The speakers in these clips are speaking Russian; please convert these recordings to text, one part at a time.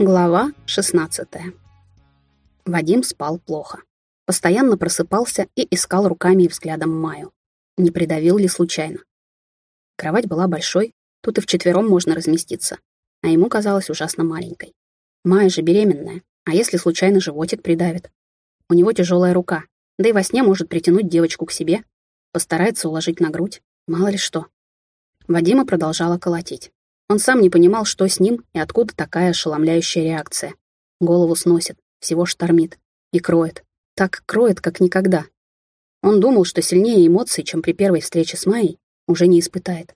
Глава 16. Вадим спал плохо. Постоянно просыпался и искал руками и взглядом Маю. Не придавил ли случайно? Кровать была большой, тут и вчетвером можно разместиться, а ему казалось ужасно маленькой. Майя же беременная, а если случайно животик придавит? У него тяжелая рука, да и во сне может притянуть девочку к себе, постарается уложить на грудь, мало ли что. Вадима продолжала колотить. Он сам не понимал, что с ним и откуда такая ошеломляющая реакция. Голову сносит, всего штормит. И кроет. Так кроет, как никогда. Он думал, что сильнее эмоций, чем при первой встрече с Майей, уже не испытает.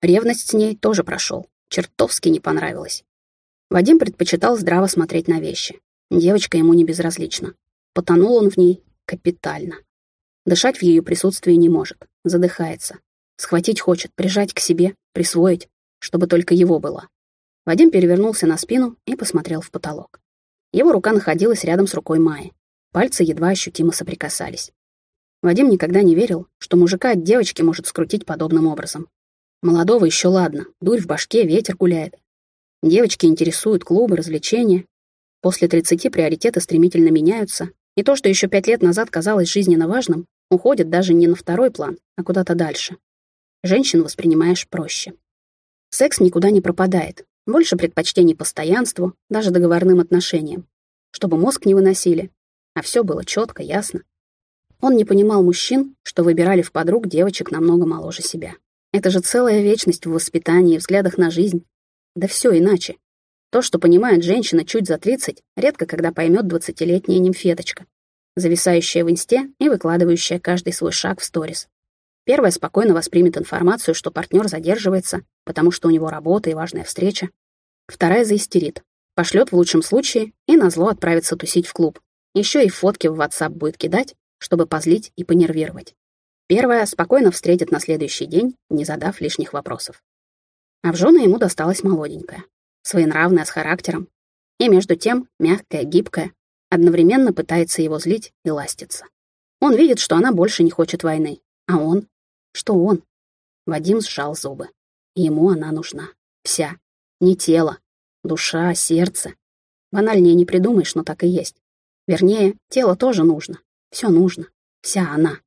Ревность с ней тоже прошел. Чертовски не понравилось. Вадим предпочитал здраво смотреть на вещи. Девочка ему не безразлична. Потонул он в ней капитально. Дышать в ее присутствии не может, задыхается. Схватить хочет, прижать к себе, присвоить, чтобы только его было. Вадим перевернулся на спину и посмотрел в потолок. Его рука находилась рядом с рукой Майи. Пальцы едва ощутимо соприкасались. Вадим никогда не верил, что мужика от девочки может скрутить подобным образом. Молодого еще ладно, дурь в башке, ветер гуляет. Девочки интересуют клубы, развлечения. После 30 приоритеты стремительно меняются, и то, что еще пять лет назад казалось жизненно важным, уходит даже не на второй план, а куда-то дальше. Женщин воспринимаешь проще. Секс никуда не пропадает. Больше предпочтений постоянству, даже договорным отношениям. Чтобы мозг не выносили. А все было четко, ясно. Он не понимал мужчин, что выбирали в подруг девочек намного моложе себя. Это же целая вечность в воспитании и взглядах на жизнь. Да все иначе. То, что понимает женщина чуть за 30, редко когда поймет двадцатилетняя нимфеточка, зависающая в инсте и выкладывающая каждый свой шаг в сторис. Первая спокойно воспримет информацию, что партнер задерживается, потому что у него работа и важная встреча. Вторая заистерит. Пошлет в лучшем случае и назло отправится тусить в клуб. Еще и фотки в WhatsApp будет кидать, чтобы позлить и понервировать. Первая спокойно встретит на следующий день, не задав лишних вопросов. А в жены ему досталась молоденькая, своенравная, с характером, и между тем мягкая, гибкая, одновременно пытается его злить и ластиться. Он видит, что она больше не хочет войны, а он что он? Вадим сжал зубы. Ему она нужна. Вся. Не тело. Душа, сердце. Банальнее не придумаешь, но так и есть. Вернее, тело тоже нужно. Все нужно. Вся она.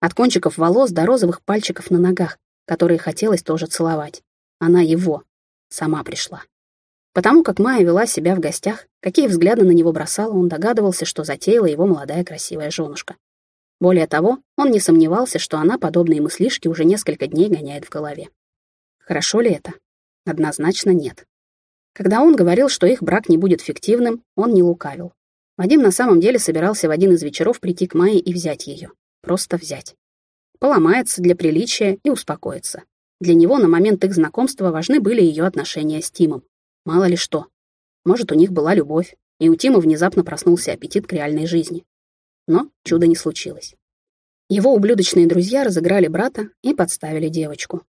От кончиков волос до розовых пальчиков на ногах, которые хотелось тоже целовать. Она его. Сама пришла. Потому как Майя вела себя в гостях, какие взгляды на него бросала, он догадывался, что затеяла его молодая красивая женушка. Более того, он не сомневался, что она подобные мыслишки уже несколько дней гоняет в голове. Хорошо ли это? Однозначно нет. Когда он говорил, что их брак не будет фиктивным, он не лукавил. Вадим на самом деле собирался в один из вечеров прийти к Майе и взять ее. Просто взять. Поломается для приличия и успокоится. Для него на момент их знакомства важны были ее отношения с Тимом. Мало ли что. Может, у них была любовь, и у Тима внезапно проснулся аппетит к реальной жизни. Но чуда не случилось. Его ублюдочные друзья разыграли брата и подставили девочку.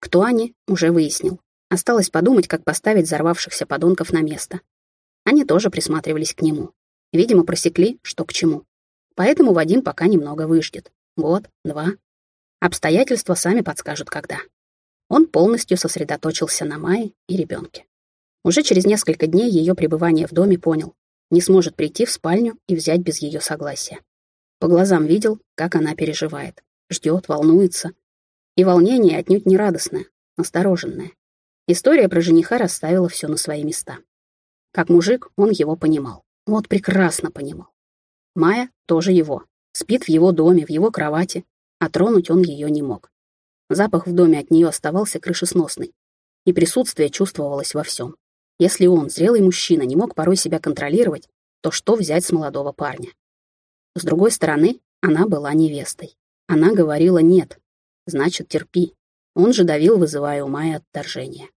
Кто они, уже выяснил. Осталось подумать, как поставить взорвавшихся подонков на место. Они тоже присматривались к нему. Видимо, просекли, что к чему. Поэтому Вадим пока немного выждет. Год, два. Обстоятельства сами подскажут, когда. Он полностью сосредоточился на Майе и ребенке. Уже через несколько дней ее пребывания в доме понял, не сможет прийти в спальню и взять без ее согласия. По глазам видел, как она переживает, ждет, волнуется. И волнение отнюдь не радостное, настороженное. История про жениха расставила все на свои места. Как мужик, он его понимал. Вот прекрасно понимал. Майя тоже его. Спит в его доме, в его кровати, а тронуть он ее не мог. Запах в доме от нее оставался крышесносный, и присутствие чувствовалось во всем. Если он, зрелый мужчина, не мог порой себя контролировать, то что взять с молодого парня? С другой стороны, она была невестой. Она говорила «нет», значит, терпи. Он же давил, вызывая у Майи отторжение.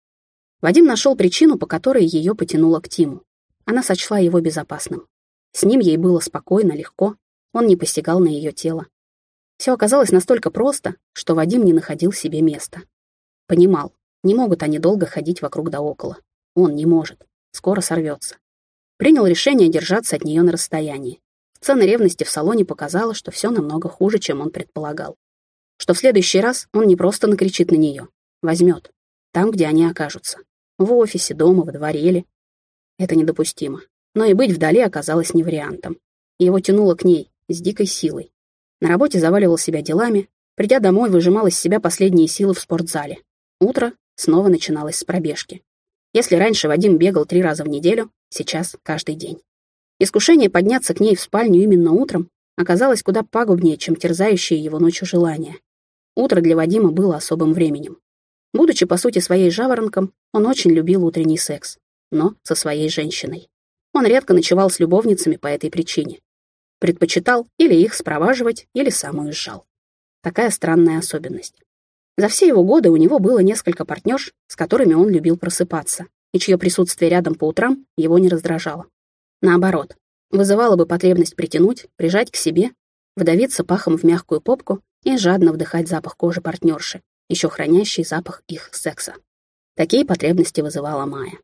Вадим нашел причину, по которой ее потянуло к Тиму. Она сочла его безопасным. С ним ей было спокойно, легко, он не посягал на ее тело. Все оказалось настолько просто, что Вадим не находил себе места. Понимал, не могут они долго ходить вокруг да около. Он не может. Скоро сорвется. Принял решение держаться от нее на расстоянии. Сцена ревности в салоне показала, что все намного хуже, чем он предполагал. Что в следующий раз он не просто накричит на нее. Возьмет. Там, где они окажутся. В офисе, дома, во дворе или... Это недопустимо. Но и быть вдали оказалось не вариантом. Его тянуло к ней с дикой силой. На работе заваливал себя делами, придя домой, выжимал из себя последние силы в спортзале. Утро снова начиналось с пробежки. Если раньше Вадим бегал три раза в неделю, сейчас каждый день. Искушение подняться к ней в спальню именно утром оказалось куда пагубнее, чем терзающее его ночью желание. Утро для Вадима было особым временем. Будучи, по сути, своей жаворонком, он очень любил утренний секс, но со своей женщиной. Он редко ночевал с любовницами по этой причине. Предпочитал или их спроваживать, или сам уезжал. Такая странная особенность. За все его годы у него было несколько партнерш, с которыми он любил просыпаться, и чье присутствие рядом по утрам его не раздражало. Наоборот, вызывало бы потребность притянуть, прижать к себе, вдавиться пахом в мягкую попку и жадно вдыхать запах кожи партнерши, еще хранящий запах их секса. Такие потребности вызывала Майя.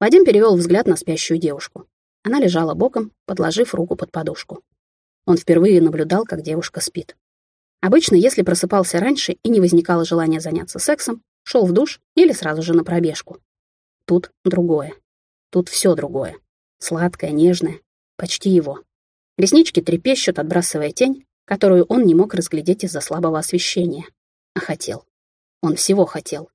Вадим перевел взгляд на спящую девушку. Она лежала боком, подложив руку под подушку. Он впервые наблюдал, как девушка спит. Обычно, если просыпался раньше и не возникало желания заняться сексом, шел в душ или сразу же на пробежку. Тут другое. Тут все другое. Сладкое, нежное. Почти его. Реснички трепещут, отбрасывая тень, которую он не мог разглядеть из-за слабого освещения. А хотел. Он всего хотел.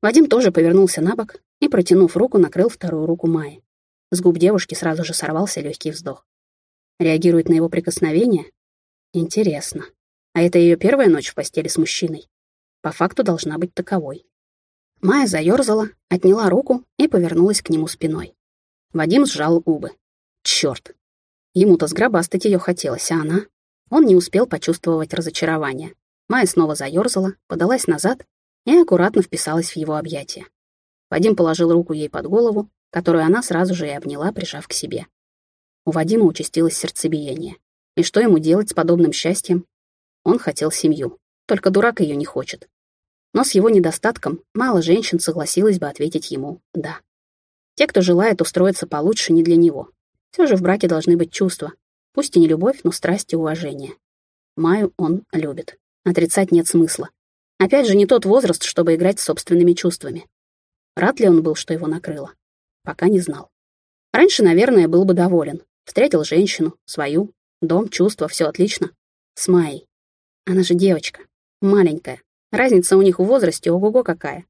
Вадим тоже повернулся на бок и, протянув руку, накрыл вторую руку Майи. С губ девушки сразу же сорвался легкий вздох. Реагирует на его прикосновение? Интересно. А это ее первая ночь в постели с мужчиной? По факту должна быть таковой. Майя заерзала, отняла руку и повернулась к нему спиной. Вадим сжал губы. Черт. Ему-то сгробастать ее хотелось, а она... Он не успел почувствовать разочарование. Майя снова заерзала, подалась назад и аккуратно вписалась в его объятия. Вадим положил руку ей под голову, которую она сразу же и обняла, прижав к себе. У Вадима участилось сердцебиение. И что ему делать с подобным счастьем? Он хотел семью, только дурак ее не хочет. Но с его недостатком мало женщин согласилась бы ответить ему «да». Те, кто желает устроиться получше, не для него. Все же в браке должны быть чувства. Пусть и не любовь, но страсть и уважение. Маю он любит. Отрицать нет смысла. Опять же, не тот возраст, чтобы играть с собственными чувствами. Рад ли он был, что его накрыло? Пока не знал. Раньше, наверное, был бы доволен. Встретил женщину, свою, дом, чувства, все отлично. С Майей. Она же девочка, маленькая. Разница у них в возрасте ого-го какая.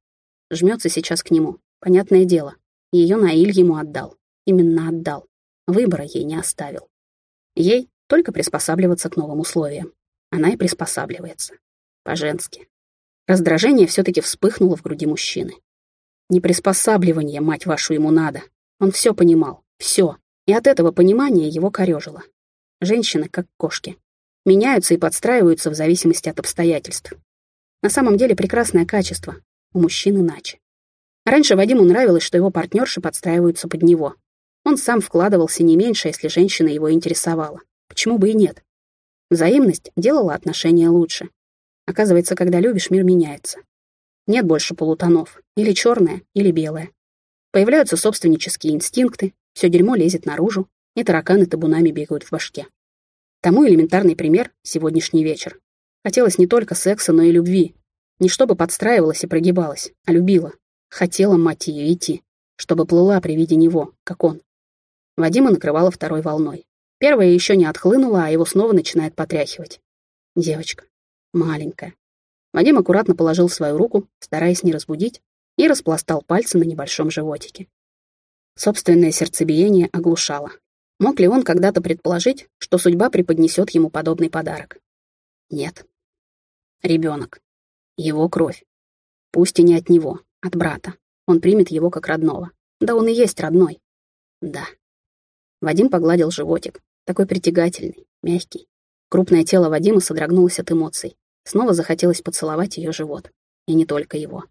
Жмется сейчас к нему. Понятное дело. Ее Наиль ему отдал. Именно отдал. Выбора ей не оставил. Ей только приспосабливаться к новым условиям она и приспосабливается. По-женски. Раздражение все-таки вспыхнуло в груди мужчины. Не приспосабливание, мать вашу, ему надо. Он все понимал, все. И от этого понимания его корежило. Женщины, как кошки, меняются и подстраиваются в зависимости от обстоятельств. На самом деле прекрасное качество, у мужчин иначе. Раньше Вадиму нравилось, что его партнерши подстраиваются под него. Он сам вкладывался не меньше, если женщина его интересовала. Почему бы и нет? Взаимность делала отношения лучше. Оказывается, когда любишь, мир меняется. Нет больше полутонов. Или черное, или белое. Появляются собственнические инстинкты, все дерьмо лезет наружу, и тараканы табунами бегают в башке. Тому элементарный пример — сегодняшний вечер. Хотелось не только секса, но и любви. Не чтобы подстраивалась и прогибалась, а любила. Хотела, мать ее, идти, чтобы плыла при виде него, как он. Вадима накрывала второй волной. Первая еще не отхлынула, а его снова начинает потряхивать. Девочка. Маленькая. Вадим аккуратно положил свою руку, стараясь не разбудить, и распластал пальцы на небольшом животике. Собственное сердцебиение оглушало. Мог ли он когда-то предположить, что судьба преподнесет ему подобный подарок? Нет. Ребенок. Его кровь. Пусть и не от него, от брата. Он примет его как родного. Да он и есть родной. Да. Вадим погладил животик, такой притягательный, мягкий. Крупное тело Вадима содрогнулось от эмоций. Снова захотелось поцеловать ее живот. И не только его.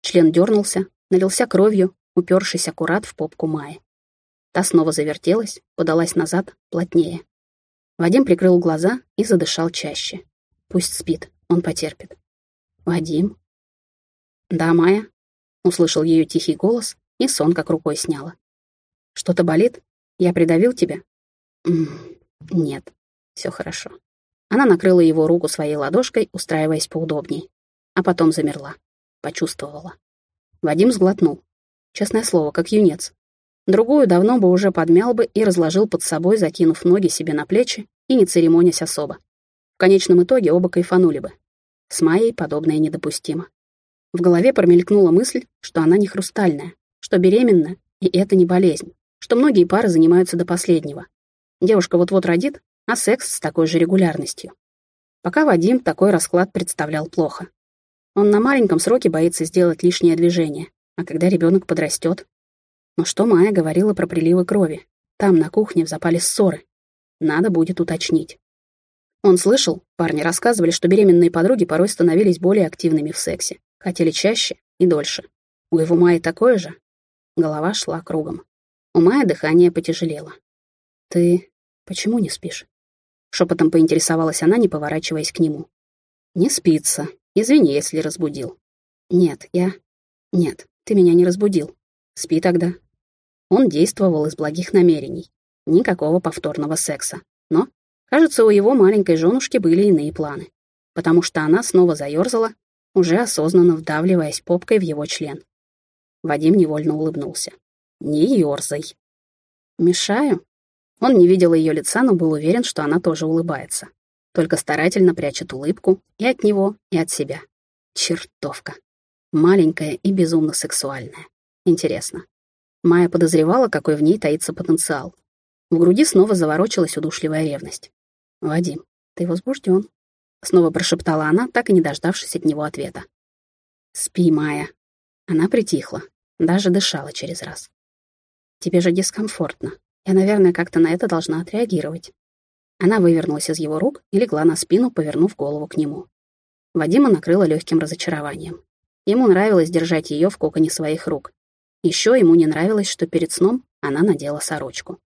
Член дернулся, налился кровью, упершись аккурат в попку Майи. Та снова завертелась, подалась назад, плотнее. Вадим прикрыл глаза и задышал чаще. Пусть спит, он потерпит. «Вадим?» «Да, Майя?» — услышал ее тихий голос, и сон как рукой сняла. «Что-то болит? Я придавил тебя?» Нет, все хорошо. Она накрыла его руку своей ладошкой, устраиваясь поудобней. А потом замерла. Почувствовала. Вадим сглотнул. Честное слово, как юнец. Другую давно бы уже подмял бы и разложил под собой, закинув ноги себе на плечи и не церемонясь особо. В конечном итоге оба кайфанули бы. С Майей подобное недопустимо. В голове промелькнула мысль, что она не хрустальная, что беременна, и это не болезнь, что многие пары занимаются до последнего. Девушка вот-вот родит, а секс с такой же регулярностью. Пока Вадим такой расклад представлял плохо. Он на маленьком сроке боится сделать лишнее движение, а когда ребенок подрастет, но что Майя говорила про приливы крови? Там, на кухне, в запале ссоры. Надо будет уточнить. Он слышал, парни рассказывали, что беременные подруги порой становились более активными в сексе, хотели чаще и дольше. У его Майи такое же? Голова шла кругом. У Майи дыхание потяжелело. «Ты почему не спишь?» Шепотом поинтересовалась она, не поворачиваясь к нему. «Не спится. Извини, если разбудил». «Нет, я...» «Нет, ты меня не разбудил. Спи тогда». Он действовал из благих намерений. Никакого повторного секса. Но, кажется, у его маленькой женушки были иные планы. Потому что она снова заерзала, уже осознанно вдавливаясь попкой в его член. Вадим невольно улыбнулся. «Не ерзай». «Мешаю?» Он не видел ее лица, но был уверен, что она тоже улыбается. Только старательно прячет улыбку и от него, и от себя. Чертовка. Маленькая и безумно сексуальная. Интересно, Майя подозревала, какой в ней таится потенциал. В груди снова заворочилась удушливая ревность. «Вадим, ты возбужден», — снова прошептала она, так и не дождавшись от него ответа. «Спи, Майя». Она притихла, даже дышала через раз. «Тебе же дискомфортно. Я, наверное, как-то на это должна отреагировать». Она вывернулась из его рук и легла на спину, повернув голову к нему. Вадима накрыло легким разочарованием. Ему нравилось держать ее в коконе своих рук, еще ему не нравилось, что перед сном она надела сорочку.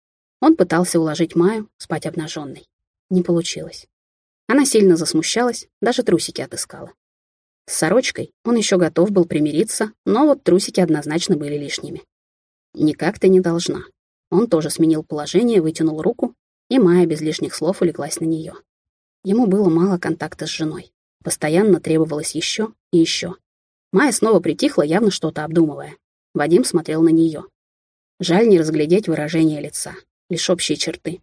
Он пытался уложить Маю спать обнаженной. Не получилось. Она сильно засмущалась, даже трусики отыскала. С сорочкой он еще готов был примириться, но вот трусики однозначно были лишними. «Никак ты не должна». Он тоже сменил положение, вытянул руку, и Майя без лишних слов улеглась на нее. Ему было мало контакта с женой. Постоянно требовалось еще и еще. Майя снова притихла, явно что-то обдумывая. Вадим смотрел на нее. Жаль не разглядеть выражение лица, лишь общие черты.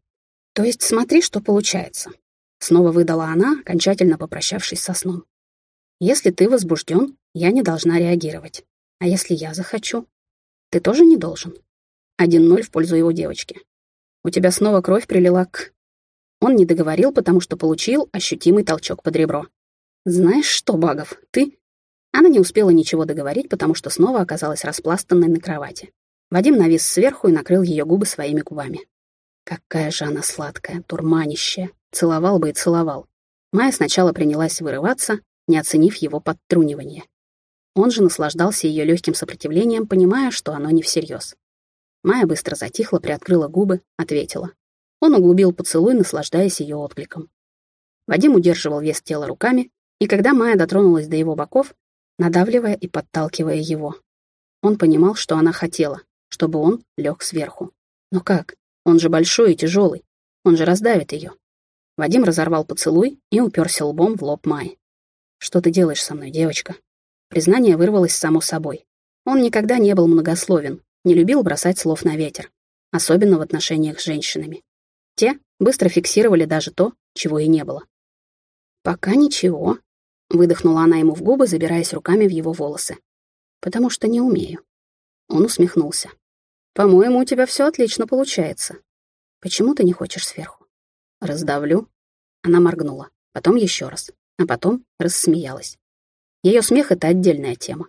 То есть смотри, что получается. Снова выдала она, окончательно попрощавшись со сном. Если ты возбужден, я не должна реагировать. А если я захочу? Ты тоже не должен. Один ноль в пользу его девочки. У тебя снова кровь прилила к... Он не договорил, потому что получил ощутимый толчок под ребро. «Знаешь что, Багов, ты...» Она не успела ничего договорить, потому что снова оказалась распластанной на кровати. Вадим навис сверху и накрыл ее губы своими губами. Какая же она сладкая, турманищая. Целовал бы и целовал. Майя сначала принялась вырываться, не оценив его подтрунивание. Он же наслаждался ее легким сопротивлением, понимая, что оно не всерьез. Майя быстро затихла, приоткрыла губы, ответила. Он углубил поцелуй, наслаждаясь ее откликом. Вадим удерживал вес тела руками, и когда Майя дотронулась до его боков, надавливая и подталкивая его. Он понимал, что она хотела, чтобы он лег сверху. Но как? Он же большой и тяжелый. Он же раздавит ее. Вадим разорвал поцелуй и уперся лбом в лоб Майи. «Что ты делаешь со мной, девочка?» Признание вырвалось само собой. Он никогда не был многословен, не любил бросать слов на ветер, особенно в отношениях с женщинами. Те быстро фиксировали даже то, чего и не было. «Пока ничего», Выдохнула она ему в губы, забираясь руками в его волосы. «Потому что не умею». Он усмехнулся. «По-моему, у тебя все отлично получается. Почему ты не хочешь сверху?» «Раздавлю». Она моргнула, потом еще раз, а потом рассмеялась. Ее смех — это отдельная тема.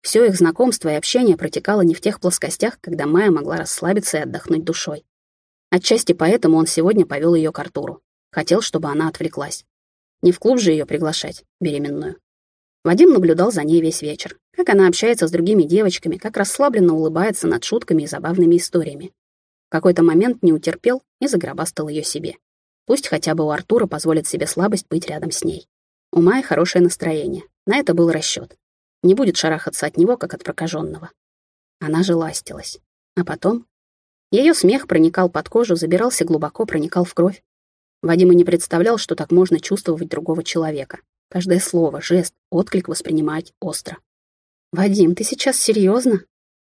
Все их знакомство и общение протекало не в тех плоскостях, когда Майя могла расслабиться и отдохнуть душой. Отчасти поэтому он сегодня повел ее к Артуру. Хотел, чтобы она отвлеклась. Не в клуб же ее приглашать, беременную. Вадим наблюдал за ней весь вечер, как она общается с другими девочками, как расслабленно улыбается над шутками и забавными историями. В какой-то момент не утерпел и загробастал ее себе. Пусть хотя бы у Артура позволит себе слабость быть рядом с ней. У Майи хорошее настроение, на это был расчет. Не будет шарахаться от него, как от прокаженного. Она же ластилась. А потом... Ее смех проникал под кожу, забирался глубоко, проникал в кровь. Вадим и не представлял, что так можно чувствовать другого человека. Каждое слово, жест, отклик воспринимать остро. «Вадим, ты сейчас серьезно?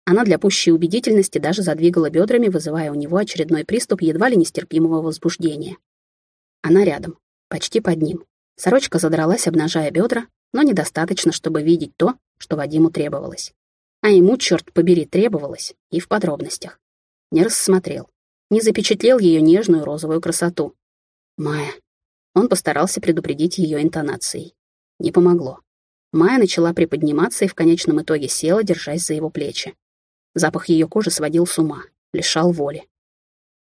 Она для пущей убедительности даже задвигала бедрами, вызывая у него очередной приступ едва ли нестерпимого возбуждения. Она рядом, почти под ним. Сорочка задралась, обнажая бедра, но недостаточно, чтобы видеть то, что Вадиму требовалось. А ему, черт побери, требовалось, и в подробностях. Не рассмотрел, не запечатлел ее нежную розовую красоту. Майя. Он постарался предупредить ее интонацией. Не помогло. Майя начала приподниматься и в конечном итоге села, держась за его плечи. Запах ее кожи сводил с ума, лишал воли.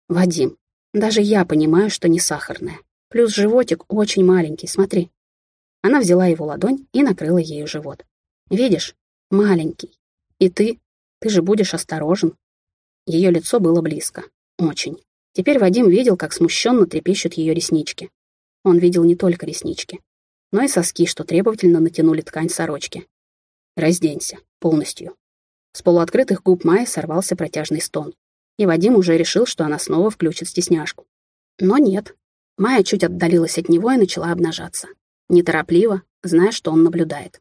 «Вадим, даже я понимаю, что не сахарная. Плюс животик очень маленький, смотри». Она взяла его ладонь и накрыла ею живот. «Видишь? Маленький. И ты? Ты же будешь осторожен». Ее лицо было близко. Очень. Теперь Вадим видел, как смущенно трепещут ее реснички. Он видел не только реснички, но и соски, что требовательно натянули ткань сорочки. «Разденься. Полностью. С полуоткрытых губ Майи сорвался протяжный стон. И Вадим уже решил, что она снова включит стесняшку. Но нет. Майя чуть отдалилась от него и начала обнажаться. Неторопливо, зная, что он наблюдает.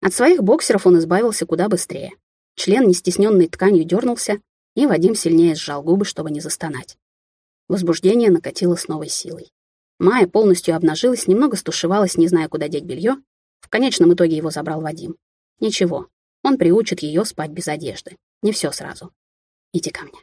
От своих боксеров он избавился куда быстрее. Член, не стесненный тканью, дернулся, и Вадим сильнее сжал губы, чтобы не застонать. Возбуждение накатило с новой силой. Майя полностью обнажилась, немного стушевалась, не зная, куда деть белье. В конечном итоге его забрал Вадим. Ничего, он приучит ее спать без одежды. Не все сразу. Иди ко мне.